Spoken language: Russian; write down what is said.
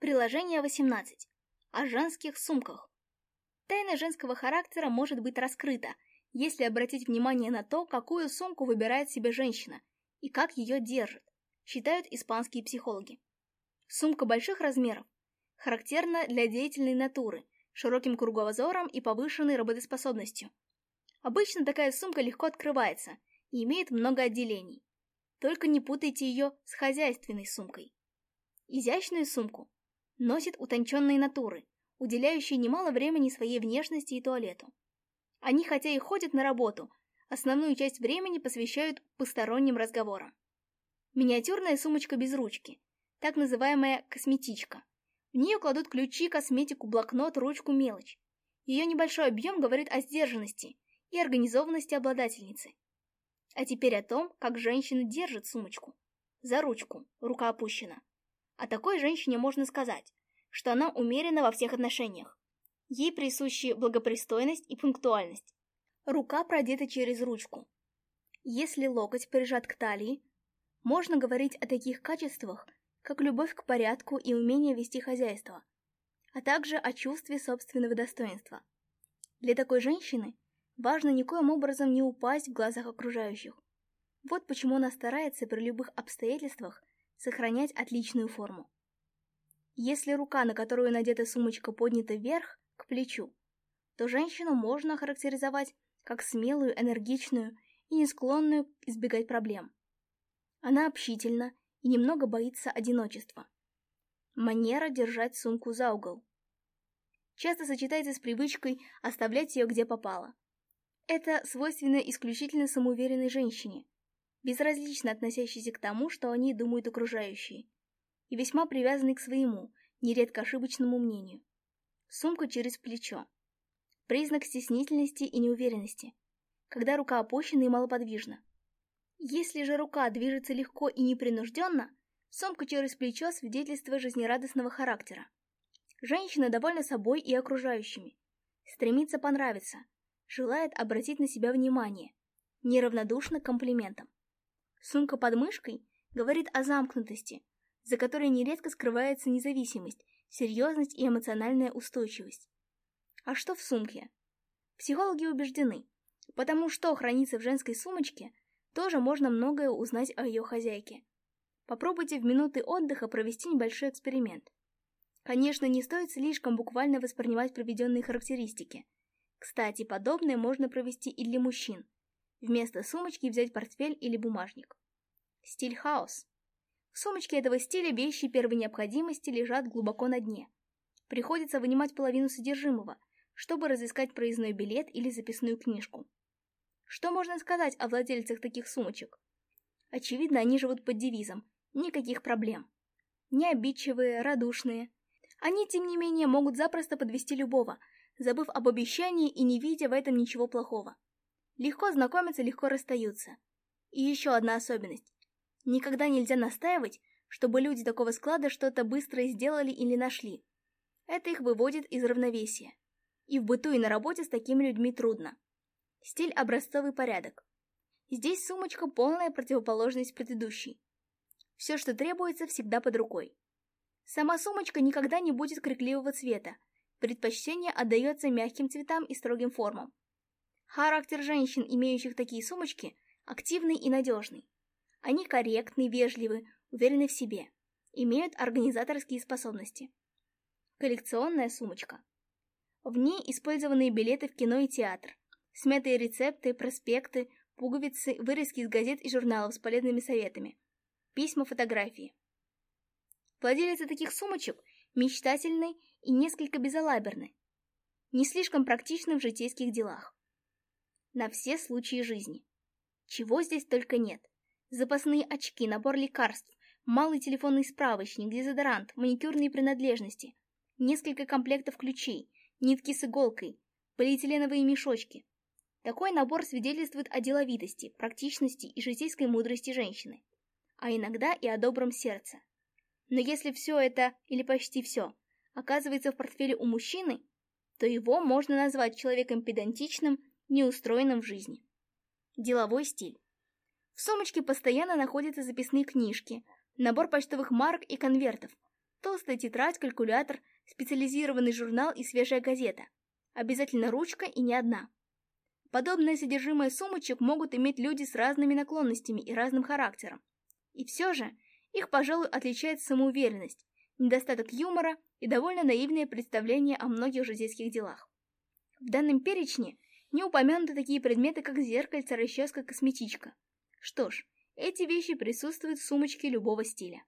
Приложение 18. О женских сумках. Тайна женского характера может быть раскрыта, если обратить внимание на то, какую сумку выбирает себе женщина и как ее держит, считают испанские психологи. Сумка больших размеров характерна для деятельной натуры, широким кругозором и повышенной работоспособностью. Обычно такая сумка легко открывается и имеет много отделений. Только не путайте ее с хозяйственной сумкой. Изящную сумку носит утонченные натуры, уделяющие немало времени своей внешности и туалету. Они хотя и ходят на работу, основную часть времени посвящают посторонним разговорам. Миниатюрная сумочка без ручки, так называемая косметичка. В нее кладут ключи, косметику, блокнот, ручку, мелочь. Ее небольшой объем говорит о сдержанности и организованности обладательницы. А теперь о том, как женщина держит сумочку. За ручку, рука опущена. О такой женщине можно сказать, что она умерена во всех отношениях. Ей присущи благопристойность и пунктуальность. Рука продета через ручку. Если локоть прижат к талии, можно говорить о таких качествах, как любовь к порядку и умение вести хозяйство, а также о чувстве собственного достоинства. Для такой женщины важно никоим образом не упасть в глазах окружающих. Вот почему она старается при любых обстоятельствах сохранять отличную форму. Если рука, на которую надета сумочка, поднята вверх, к плечу, то женщину можно характеризовать как смелую, энергичную и не склонную избегать проблем. Она общительна и немного боится одиночества. Манера держать сумку за угол. Часто сочетается с привычкой оставлять ее где попало. Это свойственно исключительно самоуверенной женщине – безразлично относящийся к тому, что о ней думают окружающие, и весьма привязанный к своему, нередко ошибочному мнению. Сумка через плечо. Признак стеснительности и неуверенности, когда рука опущена и малоподвижна. Если же рука движется легко и непринужденно, сумка через плечо – свидетельство жизнерадостного характера. Женщина довольна собой и окружающими, стремится понравиться, желает обратить на себя внимание, неравнодушна к комплиментам. Сумка под мышкой говорит о замкнутости, за которой нередко скрывается независимость, серьезность и эмоциональная устойчивость. А что в сумке? Психологи убеждены, потому что хранится в женской сумочке, тоже можно многое узнать о ее хозяйке. Попробуйте в минуты отдыха провести небольшой эксперимент. Конечно, не стоит слишком буквально воспринимать проведенные характеристики. Кстати, подобное можно провести и для мужчин. Вместо сумочки взять портфель или бумажник. Стиль хаос. В сумочке этого стиля вещи первой необходимости лежат глубоко на дне. Приходится вынимать половину содержимого, чтобы разыскать проездной билет или записную книжку. Что можно сказать о владельцах таких сумочек? Очевидно, они живут под девизом «никаких проблем». Необидчивые, радушные. Они, тем не менее, могут запросто подвести любого, забыв об обещании и не видя в этом ничего плохого. Легко знакомятся, легко расстаются. И еще одна особенность. Никогда нельзя настаивать, чтобы люди такого склада что-то быстро сделали или нашли. Это их выводит из равновесия. И в быту, и на работе с такими людьми трудно. Стиль образцовый порядок. Здесь сумочка полная противоположность предыдущей. Все, что требуется, всегда под рукой. Сама сумочка никогда не будет крикливого цвета. Предпочтение отдается мягким цветам и строгим формам. Характер женщин, имеющих такие сумочки, активный и надежный. Они корректны, вежливы, уверены в себе, имеют организаторские способности. Коллекционная сумочка. В ней использованные билеты в кино и театр, смятые рецепты, проспекты, пуговицы, вырезки из газет и журналов с полезными советами, письма, фотографии. Владелицы таких сумочек мечтательны и несколько безалаберны, не слишком практичны в житейских делах на все случаи жизни. Чего здесь только нет. Запасные очки, набор лекарств, малый телефонный справочник, дезодорант, маникюрные принадлежности, несколько комплектов ключей, нитки с иголкой, полиэтиленовые мешочки. Такой набор свидетельствует о деловитости, практичности и житейской мудрости женщины, а иногда и о добром сердце. Но если все это, или почти все, оказывается в портфеле у мужчины, то его можно назвать человеком педантичным, неустроенным в жизни. Деловой стиль. В сумочке постоянно находятся записные книжки, набор почтовых марок и конвертов, толстая тетрадь, калькулятор, специализированный журнал и свежая газета. Обязательно ручка и не одна. Подобное содержимое сумочек могут иметь люди с разными наклонностями и разным характером. И все же, их, пожалуй, отличает самоуверенность, недостаток юмора и довольно наивное представление о многих житейских делах. В данном перечне – не упомянуты такие предметы, как зеркальце, расческа, косметичка. Что ж, эти вещи присутствуют в сумочке любого стиля.